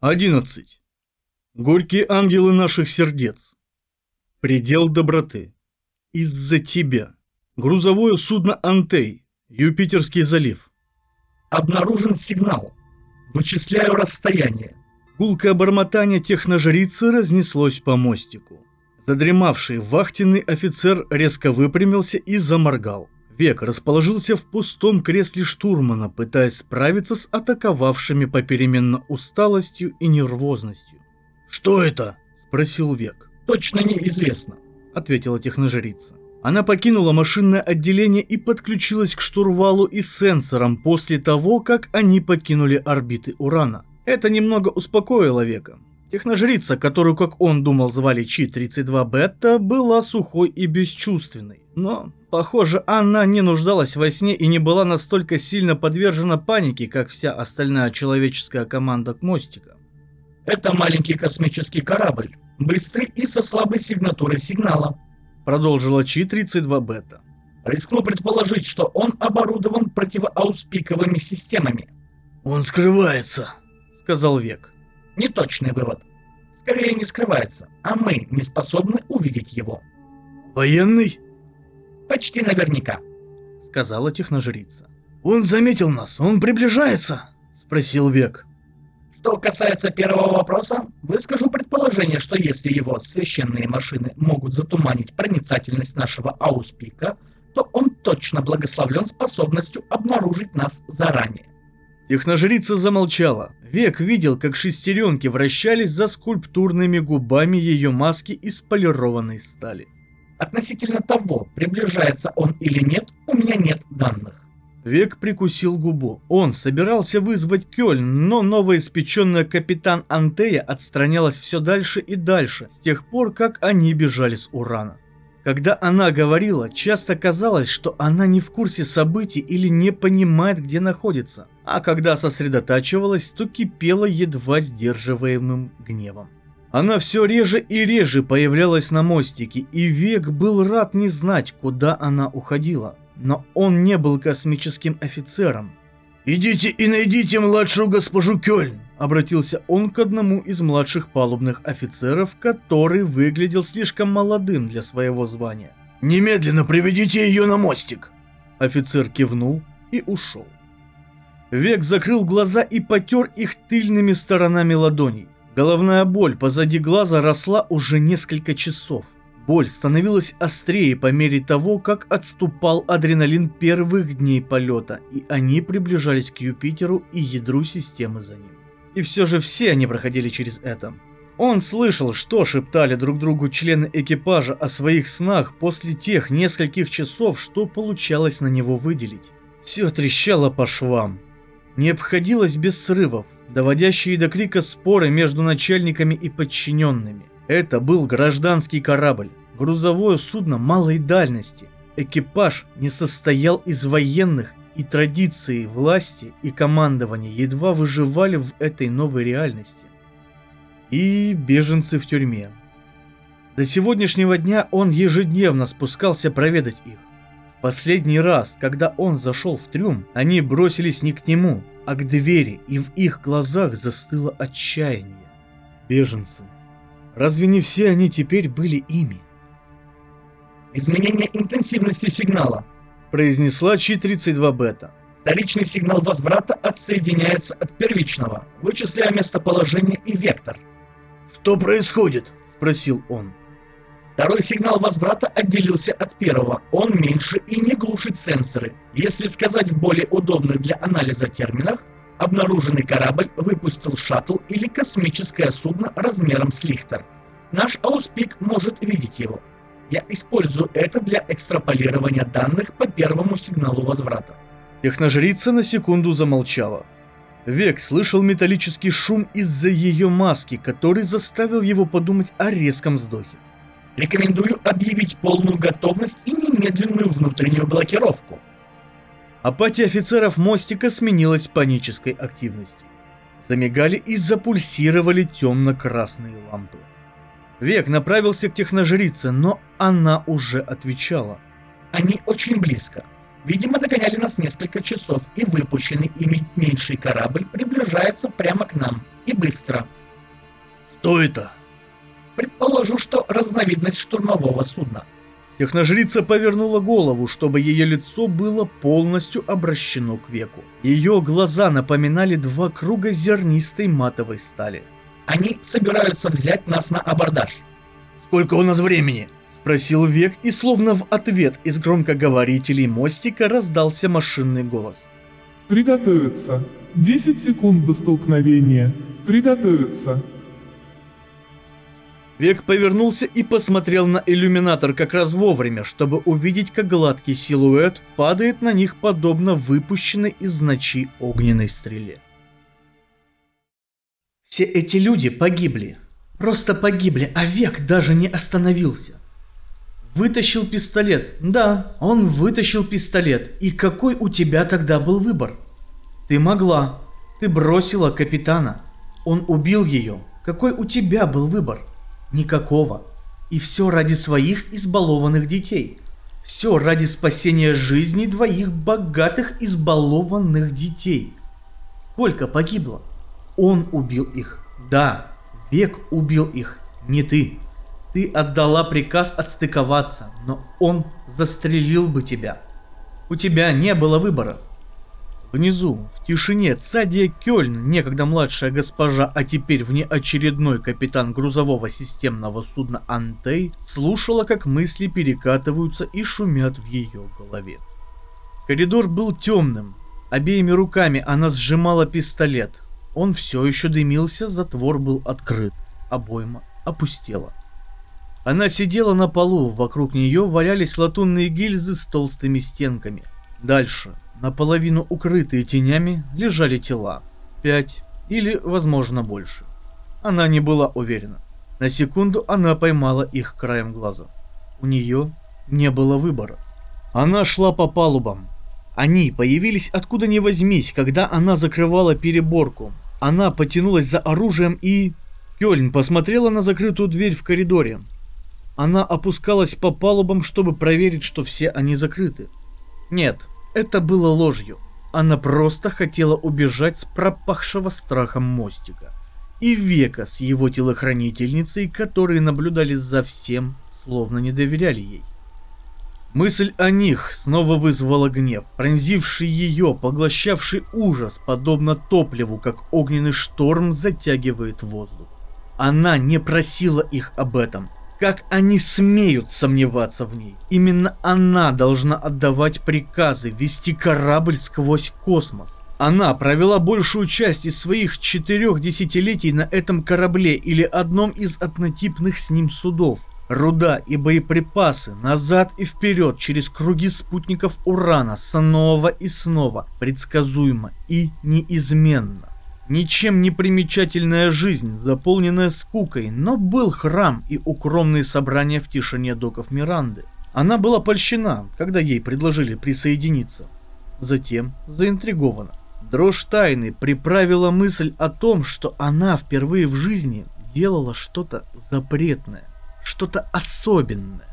11. Горькие ангелы наших сердец. Предел доброты. Из-за тебя. Грузовое судно «Антей». Юпитерский залив. Обнаружен сигнал. Вычисляю расстояние. Гулкое бормотание техножрицы разнеслось по мостику. Задремавший вахтенный офицер резко выпрямился и заморгал. Век расположился в пустом кресле штурмана, пытаясь справиться с атаковавшими попеременно усталостью и нервозностью. «Что это?» – спросил Век. «Точно неизвестно», – ответила техножрица. Она покинула машинное отделение и подключилась к штурвалу и сенсорам после того, как они покинули орбиты Урана. Это немного успокоило Века. Техножрица, которую, как он думал, звали Чи-32 Бета, была сухой и бесчувственной. Но, похоже, она не нуждалась во сне и не была настолько сильно подвержена панике, как вся остальная человеческая команда к мостика. «Это маленький космический корабль, быстрый и со слабой сигнатурой сигнала», продолжила Чи-32 Бета. «Рискну предположить, что он оборудован противоауспиковыми системами». «Он скрывается», — сказал Век. Неточный вывод. Скорее не скрывается, а мы не способны увидеть его. Военный? Почти наверняка, сказала техножрица. Он заметил нас, он приближается, спросил Век. Что касается первого вопроса, выскажу предположение, что если его священные машины могут затуманить проницательность нашего ауспика, то он точно благословлен способностью обнаружить нас заранее. Техножрица замолчала. Век видел, как шестеренки вращались за скульптурными губами ее маски из полированной стали. Относительно того, приближается он или нет, у меня нет данных. Век прикусил губу. Он собирался вызвать Кёльн, но новоиспеченная капитан Антея отстранялась все дальше и дальше, с тех пор, как они бежали с Урана. Когда она говорила, часто казалось, что она не в курсе событий или не понимает, где находится, а когда сосредотачивалась, то кипела едва сдерживаемым гневом. Она все реже и реже появлялась на мостике, и Век был рад не знать, куда она уходила. Но он не был космическим офицером. «Идите и найдите младшую госпожу Кёльн», Обратился он к одному из младших палубных офицеров, который выглядел слишком молодым для своего звания. «Немедленно приведите ее на мостик!» Офицер кивнул и ушел. Век закрыл глаза и потер их тыльными сторонами ладоней. Головная боль позади глаза росла уже несколько часов. Боль становилась острее по мере того, как отступал адреналин первых дней полета, и они приближались к Юпитеру и ядру системы за ним. И все же все они проходили через это. Он слышал, что шептали друг другу члены экипажа о своих снах после тех нескольких часов, что получалось на него выделить. Все трещало по швам. Не обходилось без срывов, доводящие до крика споры между начальниками и подчиненными. Это был гражданский корабль, грузовое судно малой дальности. Экипаж не состоял из военных и традиции власти и командования едва выживали в этой новой реальности. И беженцы в тюрьме. До сегодняшнего дня он ежедневно спускался проведать их. Последний раз, когда он зашел в трюм, они бросились не к нему, а к двери, и в их глазах застыло отчаяние. Беженцы. Разве не все они теперь были ими? Изменение интенсивности сигнала произнесла Чи-32 бета. Вторичный сигнал возврата отсоединяется от первичного, вычисляя местоположение и вектор. «Что происходит?» – спросил он. Второй сигнал возврата отделился от первого. Он меньше и не глушит сенсоры. Если сказать в более удобных для анализа терминах, обнаруженный корабль выпустил шаттл или космическое судно размером с Лихтер. Наш ауспик может видеть его. Я использую это для экстраполирования данных по первому сигналу возврата. Техножрица на секунду замолчала. Век слышал металлический шум из-за ее маски, который заставил его подумать о резком вздохе. Рекомендую объявить полную готовность и немедленную внутреннюю блокировку. Апатия офицеров мостика сменилась панической активностью. Замигали и запульсировали темно-красные лампы. Век направился к техножрице, но она уже отвечала. Они очень близко. Видимо, догоняли нас несколько часов, и выпущенный ими меньший корабль приближается прямо к нам. И быстро. Что это? Предположу, что разновидность штурмового судна. Техножрица повернула голову, чтобы ее лицо было полностью обращено к веку. Ее глаза напоминали два круга зернистой матовой стали. Они собираются взять нас на абордаж. Сколько у нас времени? Спросил Век, и словно в ответ из громкоговорителей мостика раздался машинный голос. Приготовиться. 10 секунд до столкновения. Приготовиться. Век повернулся и посмотрел на иллюминатор как раз вовремя, чтобы увидеть, как гладкий силуэт падает на них подобно выпущенной из ночи огненной стреле. Все эти люди погибли. Просто погибли, а Век даже не остановился. Вытащил пистолет. Да, он вытащил пистолет. И какой у тебя тогда был выбор? Ты могла. Ты бросила капитана. Он убил ее. Какой у тебя был выбор? Никакого. И все ради своих избалованных детей. Все ради спасения жизни двоих богатых избалованных детей. Сколько погибло? Он убил их. Да, Век убил их, не ты. Ты отдала приказ отстыковаться, но он застрелил бы тебя. У тебя не было выбора. Внизу, в тишине, Цадия Кёльн, некогда младшая госпожа, а теперь внеочередной капитан грузового системного судна Антей, слушала, как мысли перекатываются и шумят в ее голове. Коридор был темным. Обеими руками она сжимала пистолет. Он все еще дымился, затвор был открыт. Обойма опустела. Она сидела на полу, вокруг нее валялись латунные гильзы с толстыми стенками. Дальше, наполовину укрытые тенями, лежали тела. Пять или, возможно, больше. Она не была уверена. На секунду она поймала их краем глаза. У нее не было выбора. Она шла по палубам. Они появились откуда ни возьмись, когда она закрывала переборку. Она потянулась за оружием и... Кёльн посмотрела на закрытую дверь в коридоре. Она опускалась по палубам, чтобы проверить, что все они закрыты. Нет, это было ложью. Она просто хотела убежать с пропахшего страхом мостика. И века с его телохранительницей, которые наблюдали за всем, словно не доверяли ей. Мысль о них снова вызвала гнев, пронзивший ее, поглощавший ужас, подобно топливу, как огненный шторм затягивает воздух. Она не просила их об этом, как они смеют сомневаться в ней? Именно она должна отдавать приказы, вести корабль сквозь космос. Она провела большую часть из своих четырех десятилетий на этом корабле или одном из однотипных с ним судов. Руда и боеприпасы назад и вперед через круги спутников Урана снова и снова, предсказуемо и неизменно. Ничем не примечательная жизнь, заполненная скукой, но был храм и укромные собрания в тишине доков Миранды. Она была польщена, когда ей предложили присоединиться. Затем заинтригована. Дрожь тайны приправила мысль о том, что она впервые в жизни делала что-то запретное, что-то особенное.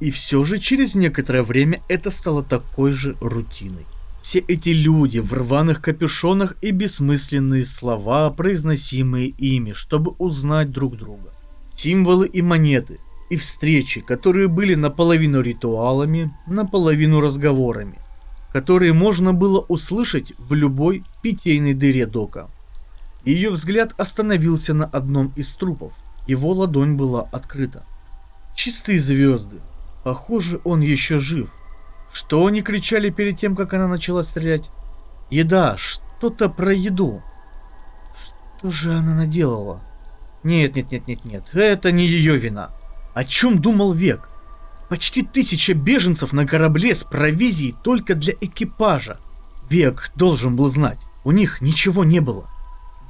И все же через некоторое время это стало такой же рутиной. Все эти люди в рваных капюшонах и бессмысленные слова, произносимые ими, чтобы узнать друг друга. Символы и монеты, и встречи, которые были наполовину ритуалами, наполовину разговорами, которые можно было услышать в любой питейной дыре дока. Ее взгляд остановился на одном из трупов. Его ладонь была открыта. Чистые звезды. Похоже, он еще жив. Что они кричали перед тем, как она начала стрелять? Еда, что-то про еду. Что же она наделала? Нет, нет, нет, нет, нет, это не ее вина. О чем думал Век? Почти тысяча беженцев на корабле с провизией только для экипажа. Век должен был знать, у них ничего не было.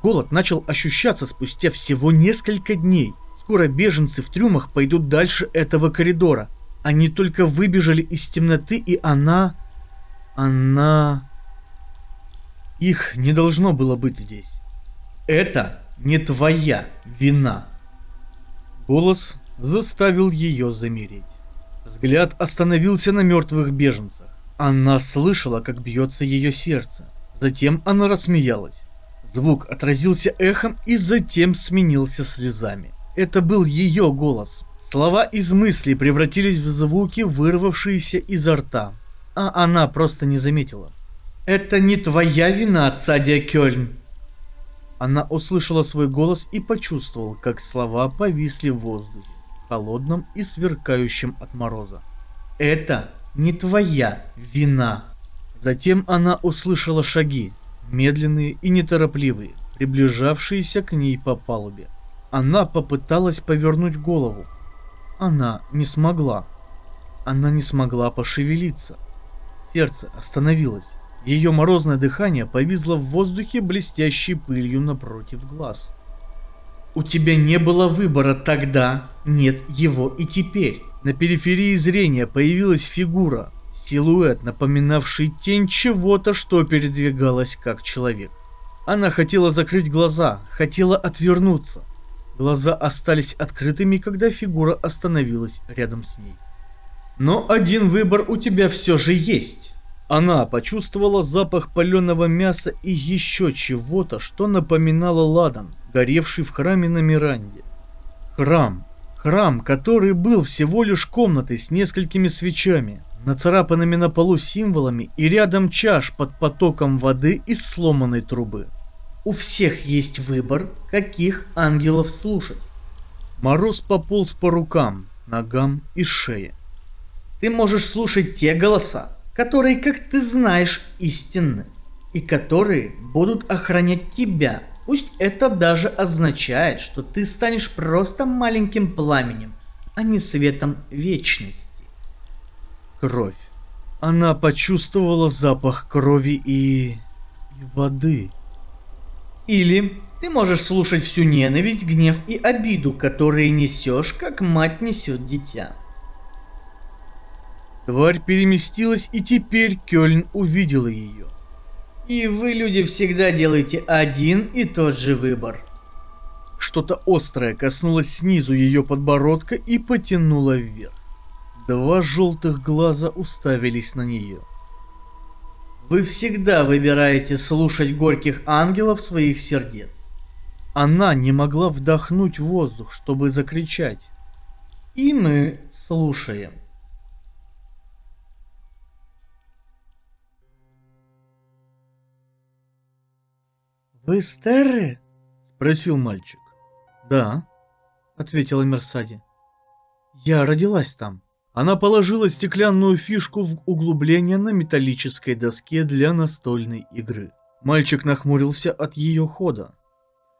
Голод начал ощущаться спустя всего несколько дней. Скоро беженцы в трюмах пойдут дальше этого коридора, они только выбежали из темноты, и она... Она... Их не должно было быть здесь. Это не твоя вина. Голос заставил ее замереть. Взгляд остановился на мертвых беженцах. Она слышала, как бьется ее сердце. Затем она рассмеялась. Звук отразился эхом и затем сменился слезами. Это был ее голос. Слова из мыслей превратились в звуки, вырвавшиеся изо рта. А она просто не заметила. «Это не твоя вина, Цадия Кёльн!» Она услышала свой голос и почувствовала, как слова повисли в воздухе, холодном и сверкающем от мороза. «Это не твоя вина!» Затем она услышала шаги, медленные и неторопливые, приближавшиеся к ней по палубе. Она попыталась повернуть голову. Она не смогла. Она не смогла пошевелиться. Сердце остановилось. Ее морозное дыхание повисло в воздухе блестящей пылью напротив глаз. У тебя не было выбора тогда, нет его и теперь. На периферии зрения появилась фигура, силуэт, напоминавший тень чего-то, что передвигалось как человек. Она хотела закрыть глаза, хотела отвернуться. Глаза остались открытыми, когда фигура остановилась рядом с ней. Но один выбор у тебя все же есть. Она почувствовала запах паленого мяса и еще чего-то, что напоминало ладан, горевший в храме на Миранде. Храм. Храм, который был всего лишь комнатой с несколькими свечами, нацарапанными на полу символами и рядом чаш под потоком воды из сломанной трубы. У всех есть выбор, каких ангелов слушать. Мороз пополз по рукам, ногам и шее. Ты можешь слушать те голоса, которые, как ты знаешь, истинны, и которые будут охранять тебя. Пусть это даже означает, что ты станешь просто маленьким пламенем, а не светом вечности. Кровь. Она почувствовала запах крови и... и воды. Или ты можешь слушать всю ненависть, гнев и обиду, которые несешь, как мать несет дитя. Тварь переместилась, и теперь Кёльн увидела ее. И вы, люди, всегда делаете один и тот же выбор. Что-то острое коснулось снизу ее подбородка и потянуло вверх. Два желтых глаза уставились на нее. Вы всегда выбираете слушать горьких ангелов своих сердец. Она не могла вдохнуть воздух, чтобы закричать. И мы слушаем. «Вы Стерры?» — спросил мальчик. «Да», — ответила Мерсади. «Я родилась там». Она положила стеклянную фишку в углубление на металлической доске для настольной игры. Мальчик нахмурился от ее хода.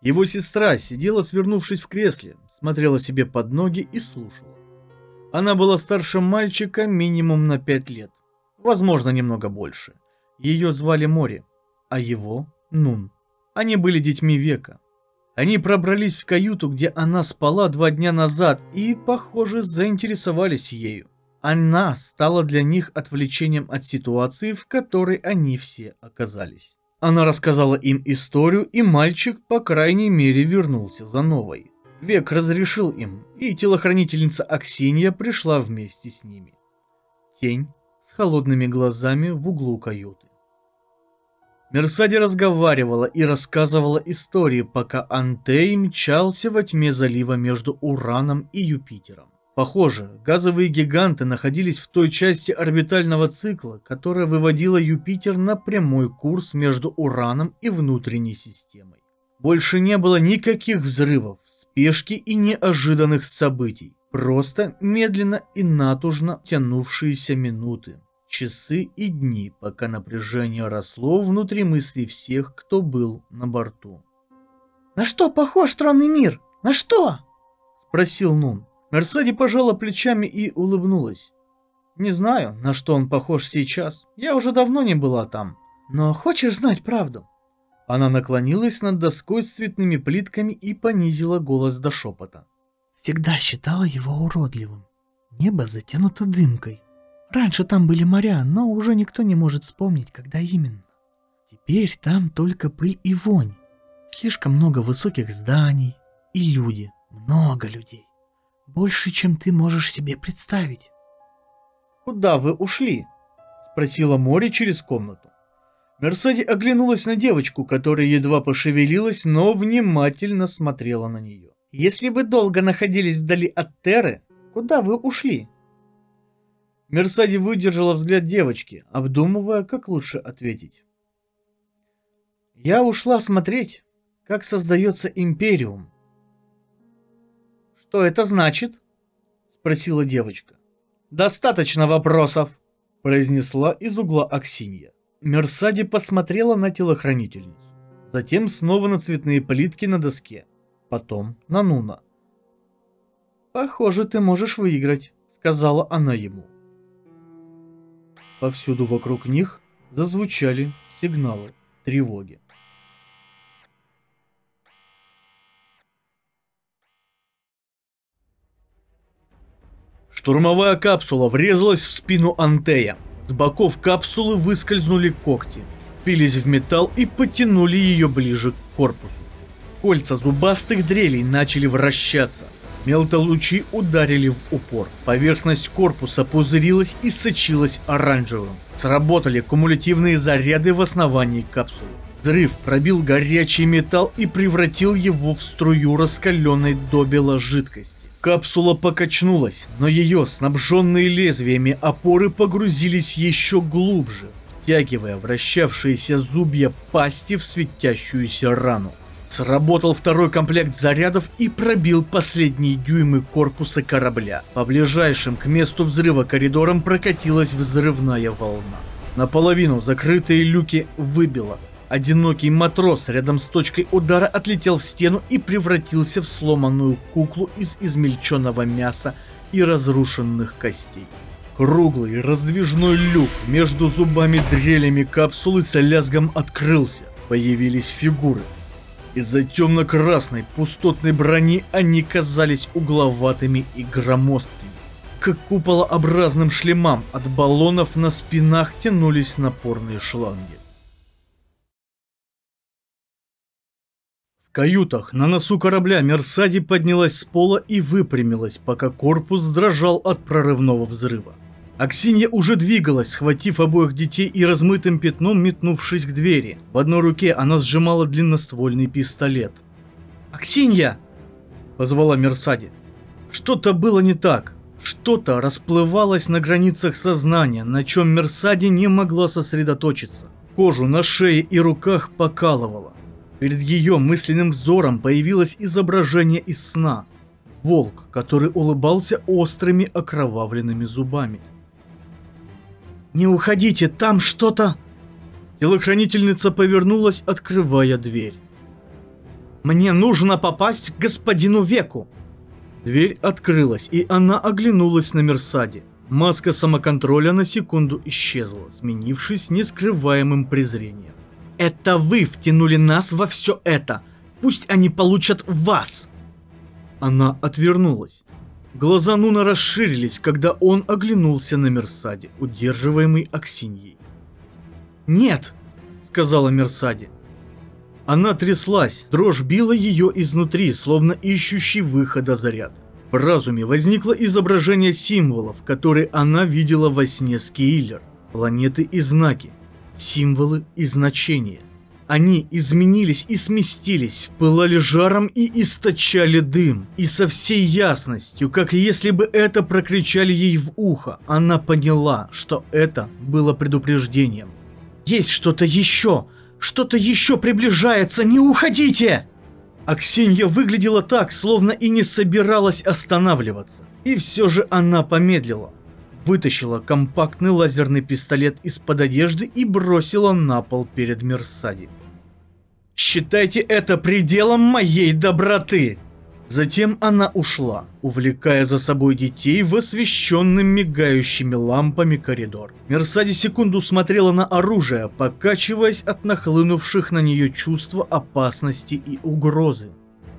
Его сестра сидела, свернувшись в кресле, смотрела себе под ноги и слушала. Она была старше мальчика минимум на пять лет, возможно, немного больше. Ее звали Мори, а его — Нун. Они были детьми века. Они пробрались в каюту, где она спала два дня назад, и, похоже, заинтересовались ею. Она стала для них отвлечением от ситуации, в которой они все оказались. Она рассказала им историю, и мальчик, по крайней мере, вернулся за новой. Век разрешил им, и телохранительница Аксинья пришла вместе с ними. Тень с холодными глазами в углу каюты. Мерсади разговаривала и рассказывала истории, пока Антей мчался во тьме залива между Ураном и Юпитером. Похоже, газовые гиганты находились в той части орбитального цикла, которая выводила Юпитер на прямой курс между Ураном и внутренней системой. Больше не было никаких взрывов, спешки и неожиданных событий, просто медленно и натужно тянувшиеся минуты, часы и дни, пока напряжение росло внутри мыслей всех, кто был на борту. «На что похож тронный мир? На что?» — спросил Нун. Мерседи пожала плечами и улыбнулась. «Не знаю, на что он похож сейчас. Я уже давно не была там. Но хочешь знать правду?» Она наклонилась над доской с цветными плитками и понизила голос до шепота. «Всегда считала его уродливым. Небо затянуто дымкой. Раньше там были моря, но уже никто не может вспомнить, когда именно. Теперь там только пыль и вонь. Слишком много высоких зданий и люди. Много людей. Больше, чем ты можешь себе представить. «Куда вы ушли?» — Спросила Мори через комнату. Мерседи оглянулась на девочку, которая едва пошевелилась, но внимательно смотрела на нее. «Если вы долго находились вдали от Терры, куда вы ушли?» Мерсади выдержала взгляд девочки, обдумывая, как лучше ответить. «Я ушла смотреть, как создается Империум». «Что это значит?» — спросила девочка. «Достаточно вопросов», — произнесла из угла Аксинья. Мерсади посмотрела на телохранительницу, затем снова на цветные плитки на доске, потом на Нуна. «Похоже, ты можешь выиграть», — сказала она ему. Повсюду вокруг них зазвучали сигналы тревоги. Штурмовая капсула врезалась в спину Антея. С боков капсулы выскользнули когти, впились в металл и потянули ее ближе к корпусу. Кольца зубастых дрелей начали вращаться. Мелтолучи ударили в упор. Поверхность корпуса пузырилась и сочилась оранжевым. Сработали кумулятивные заряды в основании капсулы. Взрыв пробил горячий металл и превратил его в струю раскаленной до бела жидкости. Капсула покачнулась, но ее снабженные лезвиями опоры погрузились еще глубже, втягивая вращавшиеся зубья пасти в светящуюся рану. Сработал второй комплект зарядов и пробил последние дюймы корпуса корабля. По ближайшим к месту взрыва коридорам прокатилась взрывная волна. Наполовину закрытые люки выбило. Одинокий матрос рядом с точкой удара отлетел в стену и превратился в сломанную куклу из измельченного мяса и разрушенных костей. Круглый раздвижной люк между зубами дрелями капсулы с лязгом открылся. Появились фигуры – из-за темно-красной пустотной брони они казались угловатыми и громоздкими. К куполообразным шлемам от баллонов на спинах тянулись напорные шланги. В каютах на носу корабля Мерсади поднялась с пола и выпрямилась, пока корпус дрожал от прорывного взрыва. Аксинья уже двигалась, схватив обоих детей и размытым пятном метнувшись к двери. В одной руке она сжимала длинноствольный пистолет. «Аксинья!» – позвала Мерсади. Что-то было не так. Что-то расплывалось на границах сознания, на чем Мерсади не могла сосредоточиться. Кожу на шее и руках покалывала. Перед ее мысленным взором появилось изображение из сна. Волк, который улыбался острыми окровавленными зубами. «Не уходите, там что-то...» Телохранительница повернулась, открывая дверь. «Мне нужно попасть к господину Веку!» Дверь открылась, и она оглянулась на Мерсаде. Маска самоконтроля на секунду исчезла, сменившись нескрываемым презрением. «Это вы втянули нас во все это! Пусть они получат вас!» Она отвернулась. Глаза Нуна расширились, когда он оглянулся на Мерсаде, удерживаемый Аксиньей. «Нет!» — сказала Мерсаде. Она тряслась, дрожь била ее изнутри, словно ищущий выхода заряд. В разуме возникло изображение символов, которые она видела во сне Скейлер. Планеты и знаки, символы и значения. Они изменились и сместились, пылали жаром и источали дым. И со всей ясностью, как если бы это прокричали ей в ухо, она поняла, что это было предупреждением. «Есть что-то еще! Что-то еще приближается! Не уходите!» Аксинья выглядела так, словно и не собиралась останавливаться. И все же она помедлила. Вытащила компактный лазерный пистолет из-под одежды и бросила на пол перед Мерсади. Считайте это пределом моей доброты!» Затем она ушла, увлекая за собой детей в освещенный мигающими лампами коридор. Мерсади секунду смотрела на оружие, покачиваясь от нахлынувших на нее чувства опасности и угрозы.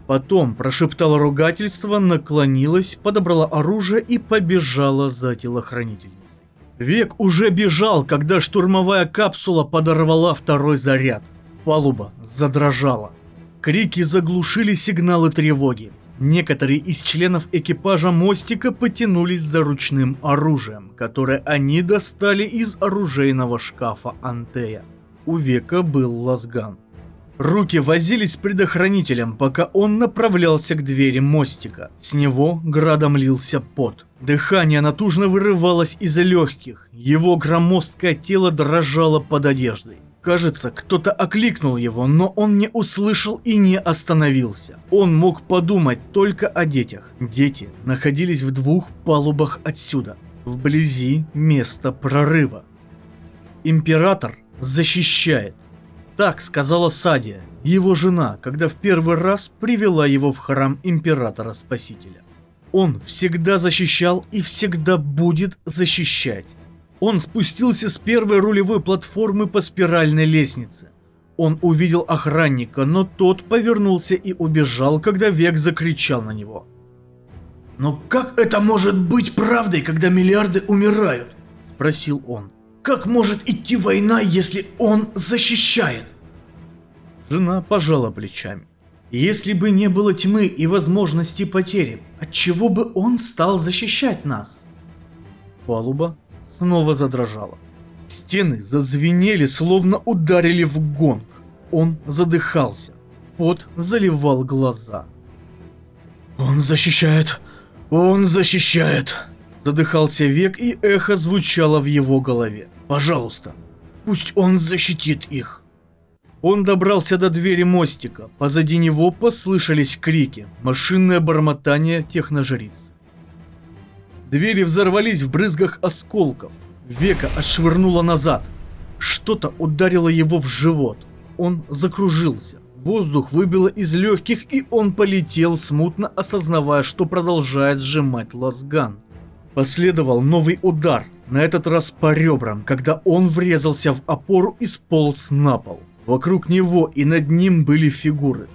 Потом прошептала ругательство, наклонилась, подобрала оружие и побежала за телохранительницей. Век уже бежал, когда штурмовая капсула подорвала второй заряд. Палуба задрожала. Крики заглушили сигналы тревоги. Некоторые из членов экипажа мостика потянулись за ручным оружием, которое они достали из оружейного шкафа Антея. У Века был лазган. Руки возились с предохранителем, пока он направлялся к двери мостика. С него градом лился пот. Дыхание натужно вырывалось из легких, его громоздкое тело дрожало под одеждой. Кажется, кто-то окликнул его, но он не услышал и не остановился. Он мог подумать только о детях. Дети находились в двух палубах отсюда, вблизи места прорыва. Император защищает. Так сказала Садия, его жена, когда в первый раз привела его в храм Императора Спасителя. Он всегда защищал и всегда будет защищать. Он спустился с первой рулевой платформы по спиральной лестнице. Он увидел охранника, но тот повернулся и убежал, когда Век закричал на него. «Но как это может быть правдой, когда миллиарды умирают?» – спросил он. «Как может идти война, если он защищает?» Жена пожала плечами. Если бы не было тьмы и возможности потери, отчего бы он стал защищать нас? Палуба снова задрожала. Стены зазвенели, словно ударили в гонг. Он задыхался. Пот заливал глаза. «Он защищает! Он защищает!» Задыхался век, и эхо звучало в его голове. «Пожалуйста, пусть он защитит их!» Он добрался до двери мостика. Позади него послышались крики, машинное бормотание техножриц. Двери взорвались в брызгах осколков. Века отшвырнуло назад. Что-то ударило его в живот. Он закружился. Воздух выбило из легких, и он полетел, смутно осознавая, что продолжает сжимать лазган. Последовал новый удар, на этот раз по ребрам, когда он врезался в опору и сполз на пол. Вокруг него и над ним были фигуры.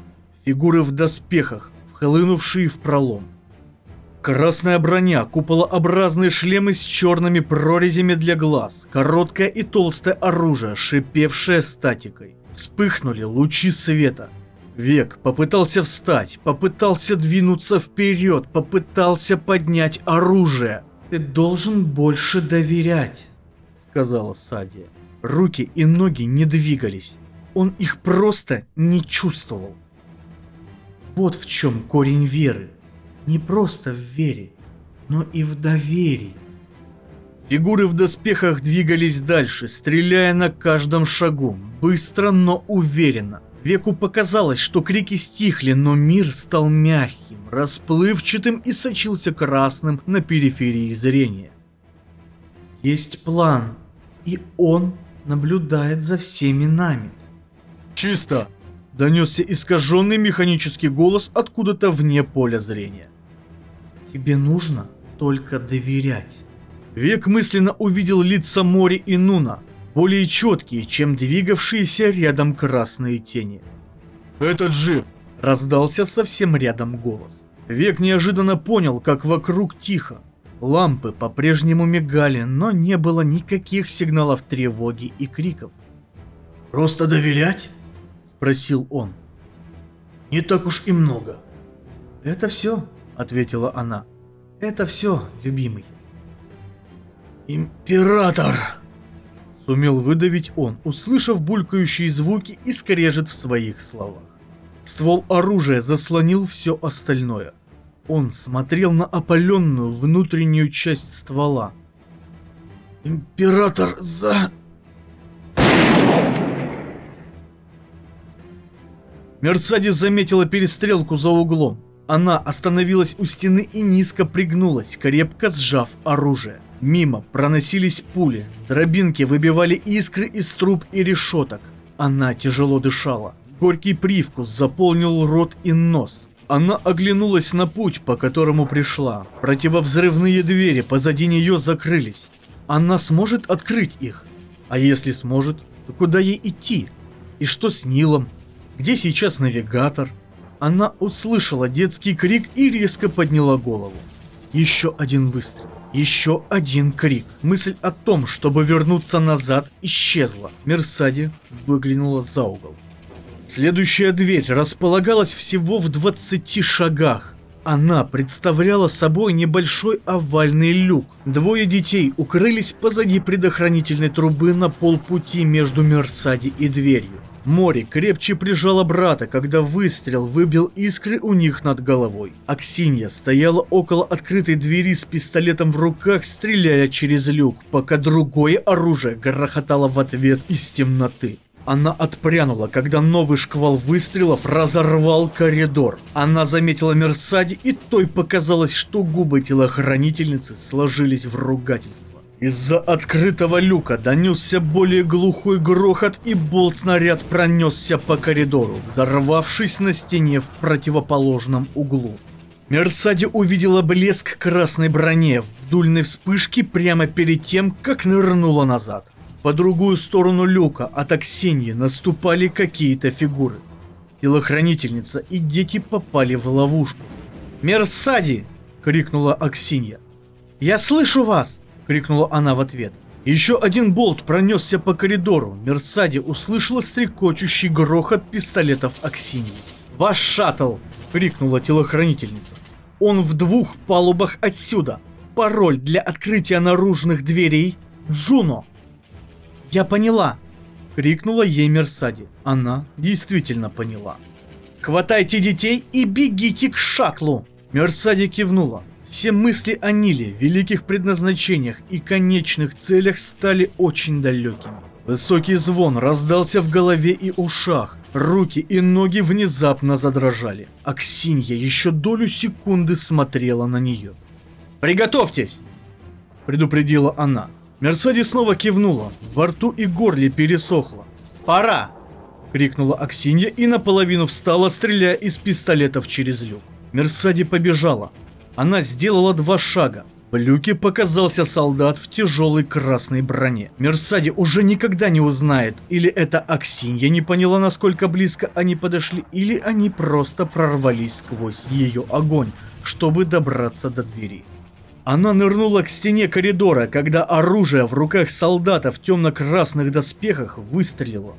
Фигуры в доспехах, вхлынувшие в пролом. Красная броня, куполообразные шлемы с черными прорезями для глаз, короткое и толстое оружие, шипевшее статикой. Вспыхнули лучи света. Век попытался встать, попытался двинуться вперед, попытался поднять оружие. «Ты должен больше доверять», — сказала Садия. Руки и ноги не двигались. Он их просто не чувствовал. Вот в чем корень веры не просто в вере, но и в доверии. Фигуры в доспехах двигались дальше, стреляя на каждом шагу, быстро, но уверенно. Веку показалось, что крики стихли, но мир стал мягким, расплывчатым и сочился красным на периферии зрения. Есть план, и он наблюдает за всеми нами. «Чисто!» – донесся искаженный механический голос откуда-то вне поля зрения. Тебе нужно только доверять. Век мысленно увидел лица Мори и Нуна, более четкие, чем двигавшиеся рядом красные тени. «Этот жив!» – раздался совсем рядом голос. Век неожиданно понял, как вокруг тихо. Лампы по-прежнему мигали, но не было никаких сигналов тревоги и криков. «Просто доверять?» – спросил он. «Не так уж и много». «Это все», — ответила она. «Это все, любимый». «Император!» Сумел выдавить он, услышав булькающие звуки и скрежет в своих словах. Ствол оружия заслонил все остальное. Он смотрел на опаленную внутреннюю часть ствола. «Император за...» Мерцадис заметила перестрелку за углом. Она остановилась у стены и низко пригнулась, крепко сжав оружие. Мимо проносились пули, дробинки выбивали искры из труб и решеток. Она тяжело дышала. Горький привкус заполнил рот и нос. Она оглянулась на путь, по которому пришла. Противовзрывные двери позади нее закрылись. Она сможет открыть их? А если сможет, то куда ей идти? И что с Нилом? Где сейчас навигатор? Она услышала детский крик и резко подняла голову. Еще один выстрел. Еще один крик. Мысль о том, чтобы вернуться назад, исчезла. Мерсади выглянула за угол. Следующая дверь располагалась всего в 20 шагах. она представляла собой небольшой овальный люк. Двое детей укрылись позади предохранительной трубы на полпути между Мерсади и дверью. Море крепче прижало брата, когда выстрел выбил искры у них над головой. Аксинья стояла около открытой двери с пистолетом в руках, стреляя через люк, пока другое оружие грохотало в ответ из темноты. Она отпрянула, когда новый шквал выстрелов разорвал коридор. Она заметила Мерсади, и той показалось, что губы телохранительницы сложились в ругательство. Из-за открытого люка донесся более глухой грохот, и болт-снаряд пронесся по коридору, взорвавшись на стене в противоположном углу. Мерсади увидела блеск красной броне в дульной вспышке прямо перед тем, как нырнула назад. По другую сторону люка от Аксиньи наступали какие-то фигуры. Телохранительница и дети попали в ловушку. «Мерсади!» — крикнула Аксинья. «Я слышу вас!» — крикнула она в ответ. Еще один болт пронесся по коридору. Мерсади услышала стрекочущий грохот пистолетов Аксиньи. «Ваш шаттл!» — крикнула телохранительница. «Он в двух палубах отсюда. Пароль для открытия наружных дверей — Джуно!» «Я поняла!» — крикнула ей Мерсади. Она действительно поняла. «Хватайте детей и бегите к шаттлу!» Мерсади кивнула. Все мысли о Ниле, великих предназначениях и конечных целях стали очень далекими. Высокий звон раздался в голове и ушах. Руки и ноги внезапно задрожали. Аксинья еще долю секунды смотрела на нее. «Приготовьтесь!» – предупредила она. Мерсади снова кивнула, во рту и горле пересохло. «Пора!» — крикнула Аксинья и наполовину встала, стреляя из пистолетов через люк. Мерсади побежала. Она сделала два шага. В люке показался солдат в тяжелой красной броне. Мерсади уже никогда не узнает, или это Аксинья не поняла, насколько близко они подошли, или они просто прорвались сквозь ее огонь, чтобы добраться до двери. Она нырнула к стене коридора, когда оружие в руках солдата в темно-красных доспехах выстрелило.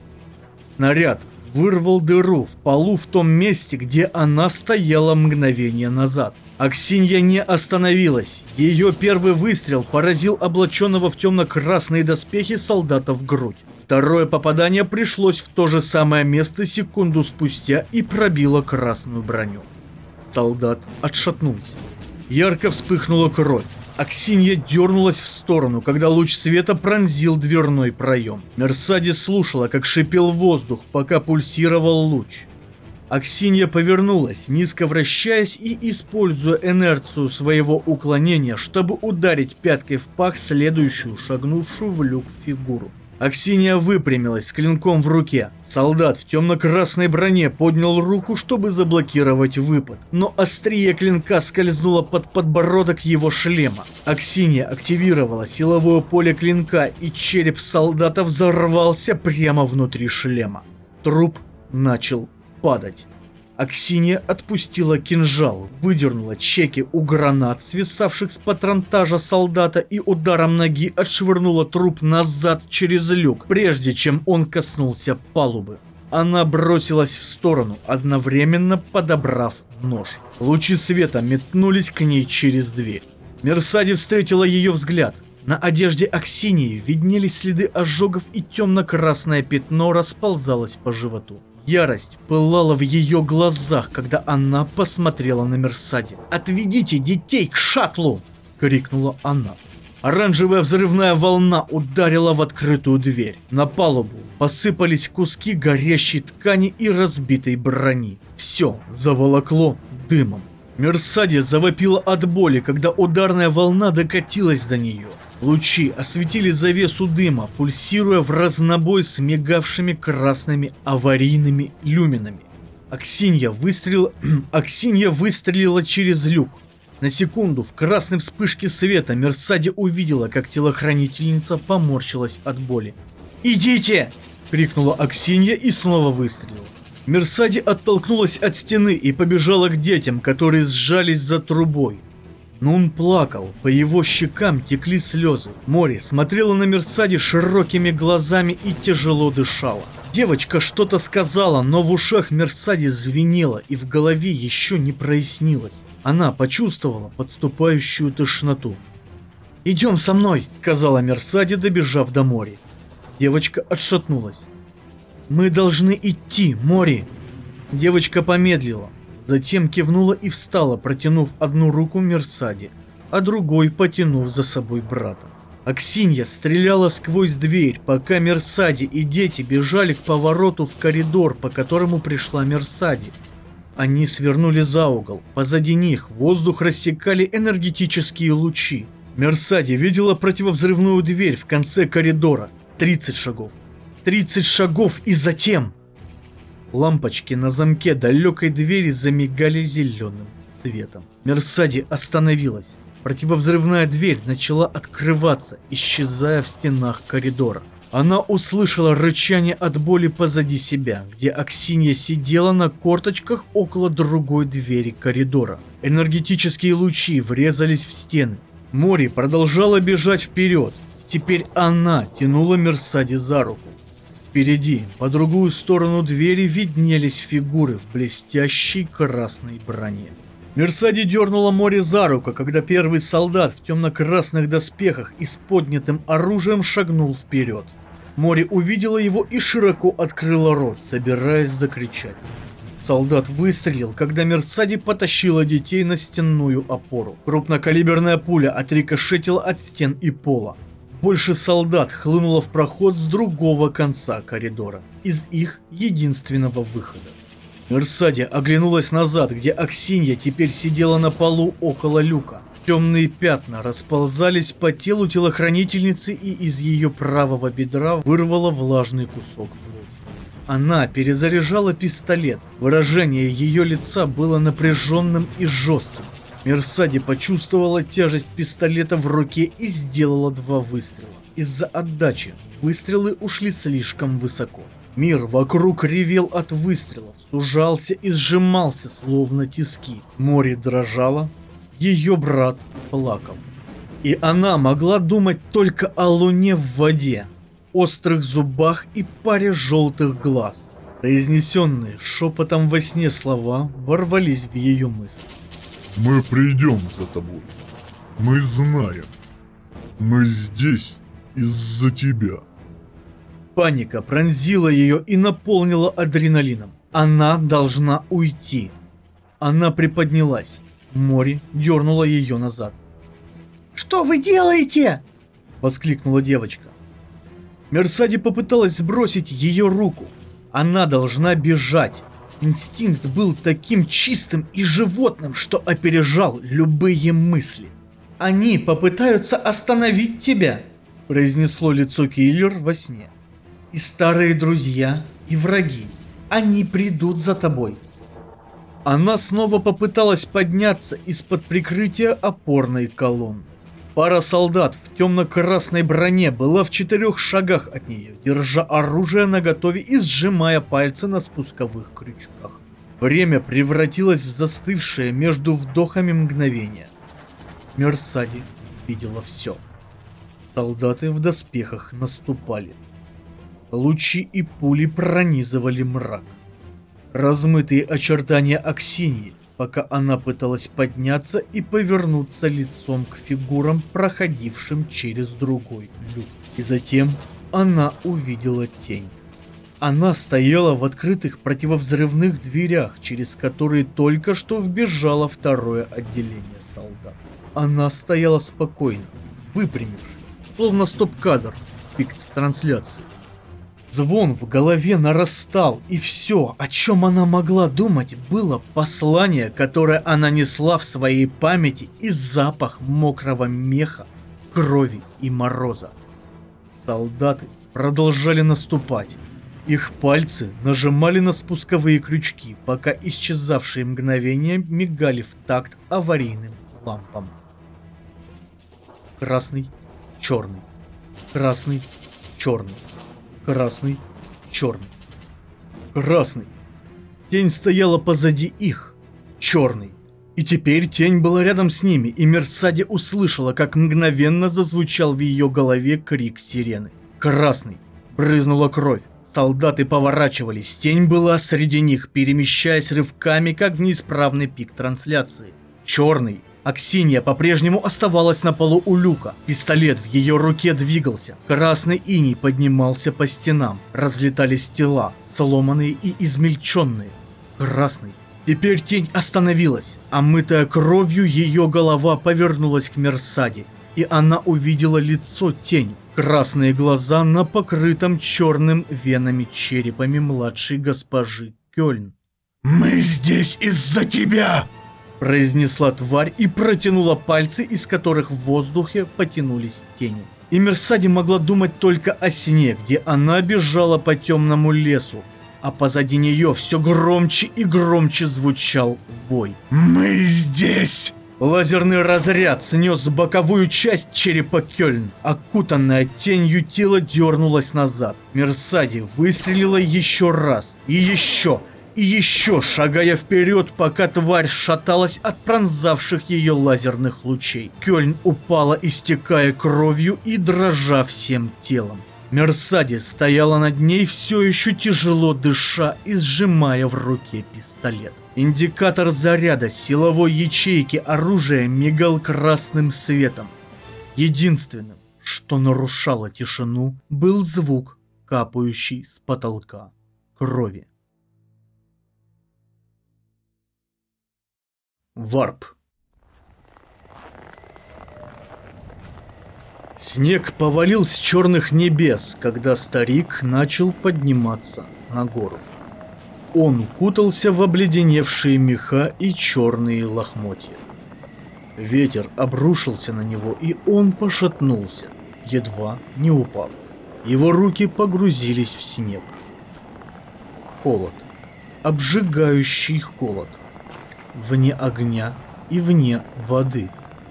Снаряд вырвал дыру в полу в том месте, где она стояла мгновение назад. Аксинья не остановилась. Ее первый выстрел поразил облаченного в темно-красные доспехи солдата в грудь. Второе попадание пришлось в то же самое место секунду спустя и пробило красную броню. Солдат отшатнулся. Ярко вспыхнула кровь. Аксинья дернулась в сторону, когда луч света пронзил дверной проем. Мерсадис слушала, как шипел воздух, пока пульсировал луч. Аксинья повернулась, низко вращаясь и используя инерцию своего уклонения, чтобы ударить пяткой в пах следующую, шагнувшую в люк фигуру. Аксинья выпрямилась с клинком в руке. Солдат в темно-красной броне поднял руку, чтобы заблокировать выпад, но острие клинка скользнуло под подбородок его шлема. Аксинья активировала силовое поле клинка, и череп солдата взорвался прямо внутри шлема. Труп начал падать. Аксинья отпустила кинжал, выдернула чеки у гранат, свисавших с патронтажа солдата, и ударом ноги отшвырнула труп назад через люк, прежде чем он коснулся палубы. Она бросилась в сторону, одновременно подобрав нож. Лучи света метнулись к ней через дверь. Мерсади встретила ее взгляд. На одежде Аксинии виднелись следы ожогов и темно-красное пятно расползалось по животу. Ярость пылала в ее глазах, когда она посмотрела на Мерсади. «Отведите детей к шаттлу!» — крикнула она. Оранжевая взрывная волна ударила в открытую дверь. На палубу посыпались куски горящей ткани и разбитой брони. Все заволокло дымом. Мерсади завопила от боли, когда ударная волна докатилась до нее. Лучи осветили завесу дыма, пульсируя в разнобой с мигавшими красными аварийными люминами. Аксинья выстрелила... Аксинья выстрелила через люк. На секунду в красной вспышке света Мерсади увидела, как телохранительница поморщилась от боли. «Идите!» — крикнула Аксинья и снова выстрелила. Мерсади оттолкнулась от стены и побежала к детям, которые сжались за трубой. Но он плакал, по его щекам текли слезы. Море смотрела на Мерсади широкими глазами и тяжело дышала. Девочка что-то сказала, но в ушах Мерсади звенело и в голове еще не прояснилось. Она почувствовала подступающую тошноту. «Идем со мной», — сказала Мерсади, добежав до моря. Девочка отшатнулась. «Мы должны идти, Мори!» Девочка помедлила, затем кивнула и встала, протянув одну руку Мерсади, а другой потянув за собой брата. Аксинья стреляла сквозь дверь, пока Мерсади и дети бежали к повороту в коридор, по которому пришла Мерсади. Они свернули за угол. Позади них воздух рассекали энергетические лучи. Мерсади видела противовзрывную дверь в конце коридора. 30 шагов. 30 шагов и затем... Лампочки на замке далекой двери замигали зеленым цветом. Мерсади остановилась. Противовзрывная дверь начала открываться, исчезая в стенах коридора. Она услышала рычание от боли позади себя, где Аксинья сидела на корточках около другой двери коридора. Энергетические лучи врезались в стены. Мори продолжала бежать вперед. Теперь она тянула Мерсади за руку. Впереди, по другую сторону двери, виднелись фигуры в блестящей красной броне. Мерсади дернула море за руку, когда первый солдат в темно-красных доспехах и с поднятым оружием шагнул вперед. Море увидела его и широко открыла рот, собираясь закричать. Солдат выстрелил, когда Мерсади потащила детей на стенную опору. Крупнокалиберная пуля отрикошетила от стен и пола. Больше солдат хлынуло в проход с другого конца коридора, из их единственного выхода. Мерсади оглянулась назад, где Аксинья теперь сидела на полу около люка. Темные пятна расползались по телу телохранительницы и из ее правого бедра вырвало влажный кусок плоти. Она перезаряжала пистолет. Выражение ее лица было напряженным и жестким. Мерсади почувствовала тяжесть пистолета в руке и сделала два выстрела. Из-за отдачи выстрелы ушли слишком высоко. Мир вокруг ревел от выстрелов, сужался и сжимался, словно тиски. Море дрожало, ее брат плакал. И она могла думать только о луне в воде, острых зубах и паре желтых глаз. Произнесенные шепотом во сне слова ворвались в ее мысли. Мы придем за тобой. Мы знаем. Мы здесь из-за тебя. Паника пронзила ее и наполнила адреналином. Она должна уйти. Она приподнялась. Море дернуло ее назад. «Что вы делаете?» – воскликнула девочка. Мерсади попыталась сбросить ее руку. Она должна бежать. Инстинкт был таким чистым и животным, что опережал любые мысли. «Они попытаются остановить тебя», – произнесло лицо киллер во сне и старые друзья, и враги. Они придут за тобой. Она снова попыталась подняться из-под прикрытия опорной колонны. Пара солдат в темно-красной броне была в четырех шагах от нее, держа оружие наготове и сжимая пальцы на спусковых крючках. Время превратилось в застывшее между вдохами мгновение. Мерсади видела все. Солдаты в доспехах наступали. Лучи и пули пронизывали мрак. Размытые очертания Аксиньи, пока она пыталась подняться и повернуться лицом к фигурам, проходившим через другой люк. И затем она увидела тень. Она стояла в открытых противовзрывных дверях, через которые только что вбежало второе отделение солдат. Она стояла спокойно, выпрямившись, словно стоп-кадр, пикт трансляции. Звон в голове нарастал, и все, о чем она могла думать, было послание, которое она несла в своей памяти и запах мокрого меха, крови и мороза. Солдаты продолжали наступать. Их пальцы нажимали на спусковые крючки, пока исчезавшие мгновения мигали в такт аварийным лампам. Красный, черный, красный, черный красный, черный. Красный. Тень стояла позади их. Черный. И теперь тень была рядом с ними, и Мерсади услышала, как мгновенно зазвучал в ее голове крик сирены. Красный. Брызнула кровь. Солдаты поворачивались, тень была среди них, перемещаясь рывками, как в неисправный пик трансляции. Черный. Аксинья по-прежнему оставалась на полу у люка. Пистолет в ее руке двигался. Красный иней поднимался по стенам. Разлетались тела, сломанные и измельченные. Красный. Теперь тень остановилась, а мытая кровью ее голова повернулась к Мерсаде, и она увидела лицо тень, красные глаза на покрытом черным венами черепами младшей госпожи Кёльн. Мы здесь из-за тебя! Произнесла тварь и протянула пальцы, из которых в воздухе потянулись тени. И Мерсади могла думать только о сне, где она бежала по темному лесу, а позади нее все громче и громче звучал вой. Мы здесь! Лазерный разряд снес боковую часть черепа Кёльн. Окутанная тенью тело дернулось назад. Мерсади выстрелила еще раз. И еще. И еще, шагая вперед, пока тварь шаталась от пронзавших ее лазерных лучей. Кёльн упала, истекая кровью и дрожа всем телом. Мерсадис стояла над ней, все еще тяжело дыша и сжимая в руке пистолет. Индикатор заряда силовой ячейки оружия мигал красным светом. Единственным, что нарушало тишину, был звук, капающий с потолка крови. Варп. Снег повалил с черных небес, когда старик начал подниматься на гору. Он кутался в обледеневшие меха и черные лохмотья. Ветер обрушился на него, и он пошатнулся, едва не упав. Его руки погрузились в снег. Холод. Обжигающий холод. Вне огня и вне воды.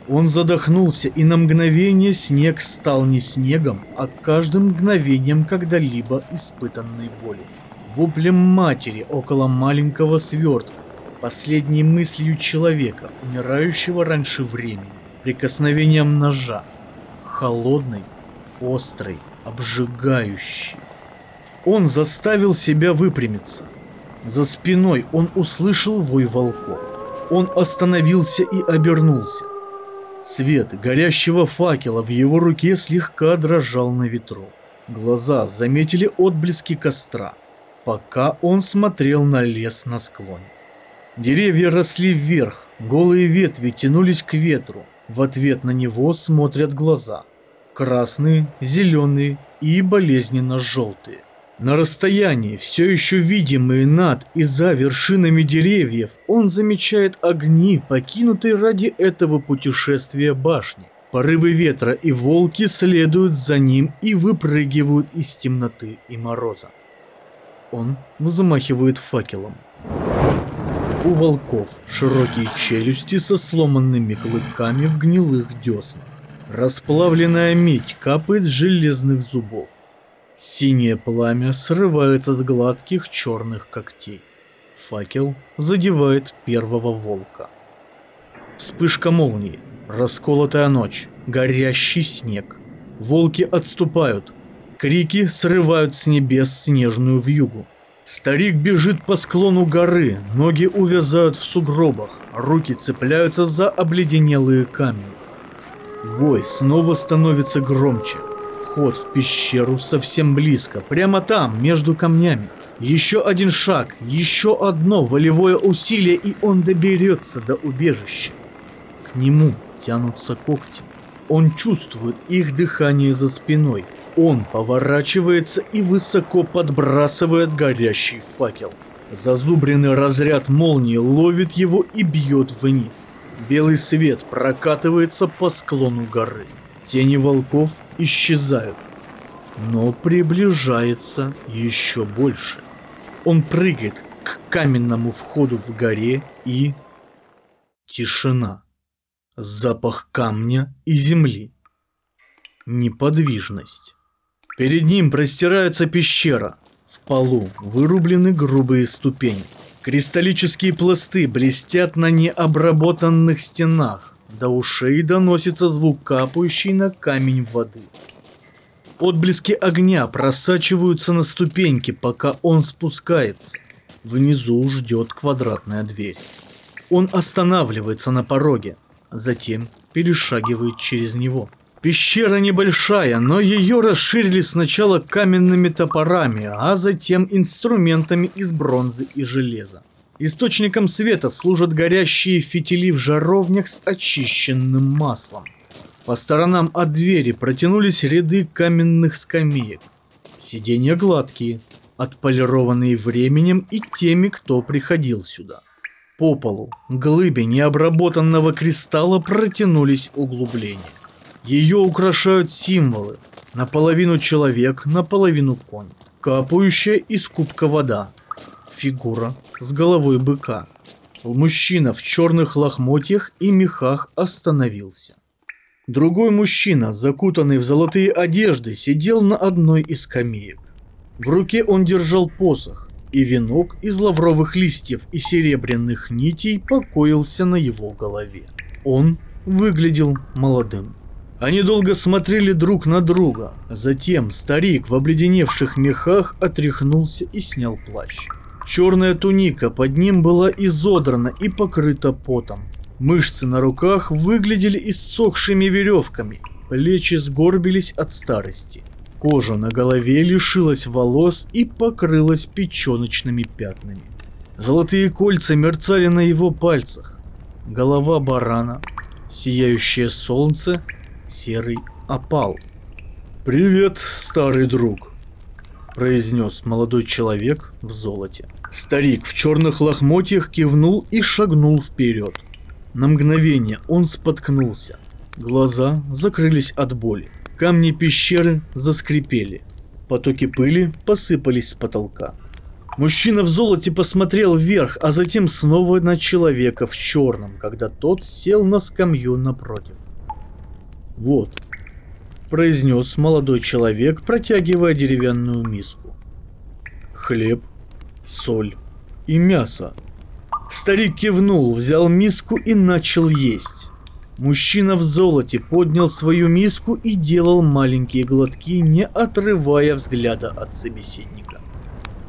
Он задохнулся, и на мгновение снег стал не снегом, а каждым мгновением когда-либо испытанной боли воплем матери около маленького свертка, последней мыслью человека, умирающего раньше времени, прикосновением ножа, холодный, острый, обжигающий. Он заставил себя выпрямиться. За спиной он услышал вой волков. Он остановился и обернулся. Свет горящего факела в его руке слегка дрожал на ветру. Глаза заметили отблески костра пока он смотрел на лес на склоне. Деревья росли вверх, голые ветви тянулись к ветру. В ответ на него смотрят глаза. Красные, зеленые и болезненно желтые. На расстоянии, все еще видимые над и за вершинами деревьев, он замечает огни, покинутые ради этого путешествия башни. Порывы ветра и волки следуют за ним и выпрыгивают из темноты и мороза. Он замахивает факелом. У волков широкие челюсти со сломанными клыками в гнилых деснах. Расплавленная медь капает с железных зубов. Синее пламя срывается с гладких черных когтей. Факел задевает первого волка. Вспышка молнии, расколотая ночь, горящий снег. Волки отступают, Крики срывают с небес снежную вьюгу. Старик бежит по склону горы, ноги увязают в сугробах, руки цепляются за обледенелые камни. Вой снова становится громче. Вход в пещеру совсем близко, прямо там, между камнями. Еще один шаг, еще одно волевое усилие, и он доберется до убежища. К нему тянутся когти. Он чувствует их дыхание за спиной, он поворачивается и высоко подбрасывает горящий факел. Зазубренный разряд молнии ловит его и бьет вниз. Белый свет прокатывается по склону горы. Тени волков исчезают, но приближается еще больше. Он прыгает к каменному входу в горе и... Тишина. Запах камня и земли. Неподвижность. Перед ним простирается пещера. В полу вырублены грубые ступени. Кристаллические пласты блестят на необработанных стенах. До ушей доносится звук капающей на камень воды. Отблески огня просачиваются на ступеньки, пока он спускается. Внизу ждет квадратная дверь. Он останавливается на пороге, затем перешагивает через него. Пещера небольшая, но ее расширили сначала каменными топорами, а затем инструментами из бронзы и железа. Источником света служат горящие фитили в жаровнях с очищенным маслом. По сторонам от двери протянулись ряды каменных скамеек. Сиденья гладкие, отполированные временем и теми, кто приходил сюда. По полу, глыбе необработанного кристалла протянулись углубления. Ее украшают символы. Наполовину человек, наполовину конь. Капающая из кубка вода. Фигура с головой быка. Мужчина в черных лохмотьях и мехах остановился. Другой мужчина, закутанный в золотые одежды, сидел на одной из скамеек. В руке он держал посох, и венок из лавровых листьев и серебряных нитей покоился на его голове. Он выглядел молодым. Они долго смотрели друг на друга. Затем старик в обледеневших мехах отряхнулся и снял плащ. Черная туника под ним была изодрана и покрыта потом. Мышцы на руках выглядели иссохшими веревками, плечи сгорбились от старости. Кожа на голове лишилась волос и покрылась печеночными пятнами. Золотые кольца мерцали на его пальцах. Голова барана, сияющее солнце, серый опал. «Привет, старый друг», — произнес молодой человек в золоте. Старик в черных лохмотьях кивнул и шагнул вперед. На мгновение он споткнулся. Глаза закрылись от боли. Камни пещеры заскрипели. Потоки пыли посыпались с потолка. Мужчина в золоте посмотрел вверх, а затем снова на человека в черном, когда тот сел на скамью напротив. «Вот», — произнес молодой человек, протягивая деревянную миску. «Хлеб, соль и мясо». Старик кивнул, взял миску и начал есть. Мужчина в золоте поднял свою миску и делал маленькие глотки, не отрывая взгляда от собеседника.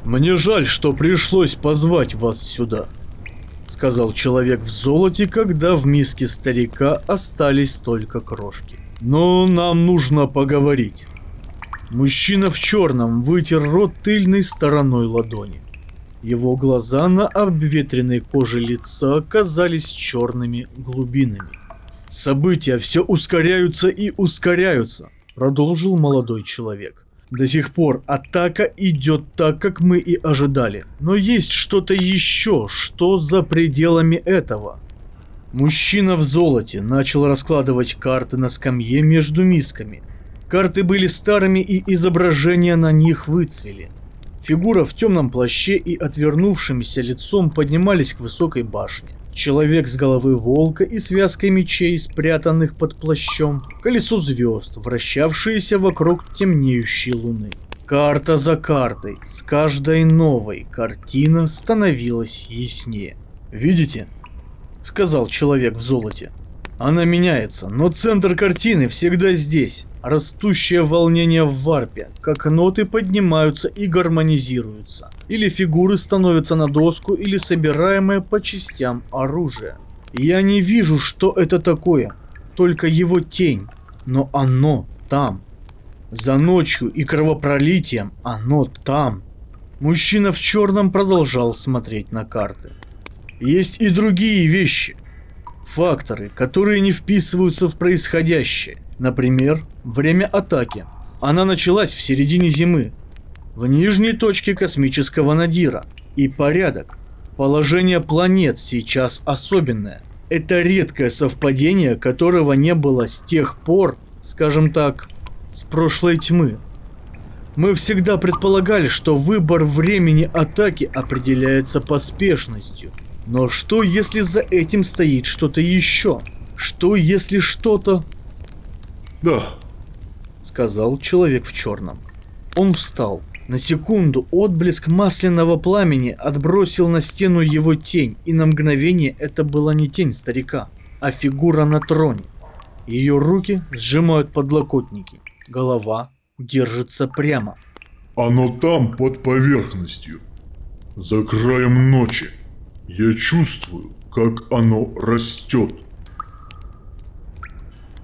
«Мне жаль, что пришлось позвать вас сюда», — сказал человек в золоте, когда в миске старика остались только крошки. «Но нам нужно поговорить». Мужчина в черном вытер рот тыльной стороной ладони. Его глаза на обветренной коже лица оказались черными глубинами. События все ускоряются и ускоряются, продолжил молодой человек. До сих пор атака идет так, как мы и ожидали. Но есть что-то еще, что за пределами этого. Мужчина в золоте начал раскладывать карты на скамье между мисками. Карты были старыми и изображения на них выцвели. Фигура в темном плаще и отвернувшимся лицом поднимались к высокой башне. Человек с головой волка и связкой мечей, спрятанных под плащом, колесо звезд, вращавшиеся вокруг темнеющей луны. Карта за картой, с каждой новой картина становилась яснее. «Видите?» — сказал человек в золоте. «Она меняется, но центр картины всегда здесь. Растущее волнение в варпе, как ноты поднимаются и гармонизируются. Или фигуры становятся на доску, или собираемое по частям оружие. Я не вижу, что это такое, только его тень, но оно там. За ночью и кровопролитием оно там. Мужчина в черном продолжал смотреть на карты. Есть и другие вещи. Факторы, которые не вписываются в происходящее. Например, время атаки. Она началась в середине зимы, в нижней точке космического надира. И порядок. Положение планет сейчас особенное. Это редкое совпадение, которого не было с тех пор, скажем так, с прошлой тьмы. Мы всегда предполагали, что выбор времени атаки определяется поспешностью. Но что если за этим стоит что-то еще? Что если что-то Да, сказал человек в черном. Он встал. На секунду отблеск масляного пламени отбросил на стену его тень, и на мгновение это была не тень старика, а фигура на троне. Ее руки сжимают подлокотники, голова держится прямо. Оно там, под поверхностью. За краем ночи. Я чувствую, как оно растет.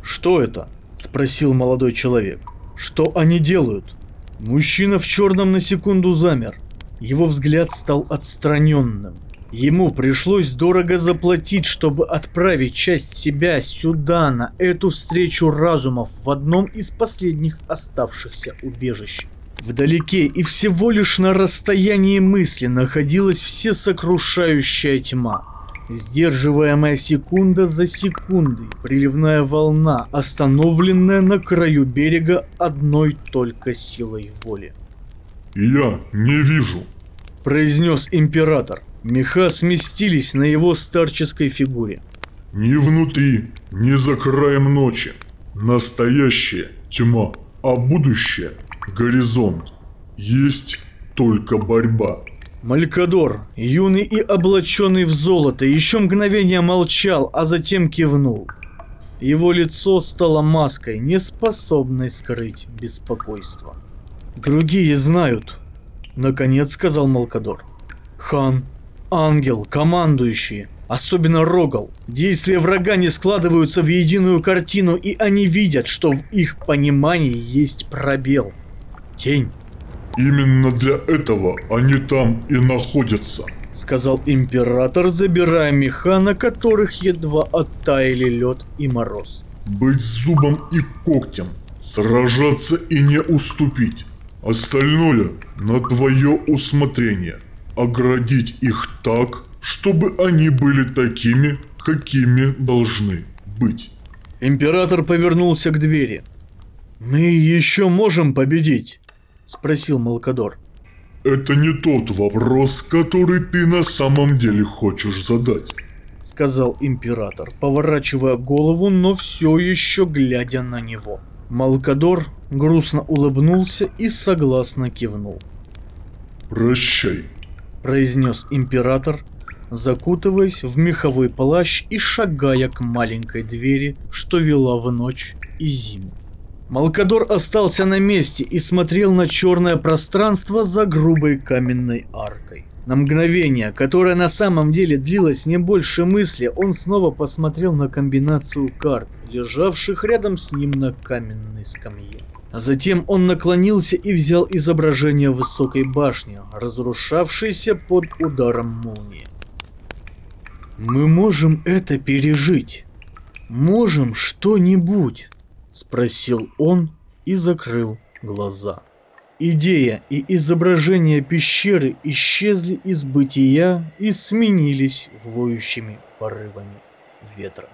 «Что это?» – спросил молодой человек. «Что они делают?» Мужчина в черном на секунду замер. Его взгляд стал отстраненным. Ему пришлось дорого заплатить, чтобы отправить часть себя сюда, на эту встречу разумов в одном из последних оставшихся убежищ. Вдалеке и всего лишь на расстоянии мысли находилась всесокрушающая тьма. Сдерживаемая секунда за секундой, приливная волна, остановленная на краю берега одной только силой воли. Я не вижу. Произнес император. Меха сместились на его старческой фигуре. Ни внутри, ни за краем ночи. Настоящая тьма, а будущее – горизонт. Есть только борьба. Малькадор, юный и облаченный в золото, еще мгновение молчал, а затем кивнул. Его лицо стало маской, не способной скрыть беспокойство. «Другие знают», — наконец сказал Малкадор. «Хан, ангел, командующие, особенно Рогал. Действия врага не складываются в единую картину, и они видят, что в их понимании есть пробел. Тень». Именно для этого они там и находятся. сказал император, забирая меха, на которых едва оттаяли лед и мороз. Быть зубом и когтем, сражаться и не уступить. Остальное на твое усмотрение. Оградить их так, чтобы они были такими, какими должны быть. Император повернулся к двери. «Мы еще можем победить?» – спросил Малкадор. Это не тот вопрос, который ты на самом деле хочешь задать. – сказал император, поворачивая голову, но все еще глядя на него. Малкадор грустно улыбнулся и согласно кивнул. Прощай. произнес император, закутываясь в меховой плащ и шагая к маленькой двери, что вела в ночь и зиму. Малкадор остался на месте и смотрел на черное пространство за грубой каменной аркой. На мгновение, которое на самом деле длилось не больше мысли, он снова посмотрел на комбинацию карт, лежавших рядом с ним на каменной скамье. А затем он наклонился и взял изображение высокой башни, разрушавшейся под ударом молнии. «Мы можем это пережить. Можем что-нибудь», — спросил он и закрыл глаза. Идея и изображение пещеры исчезли из бытия и сменились воющими порывами ветра.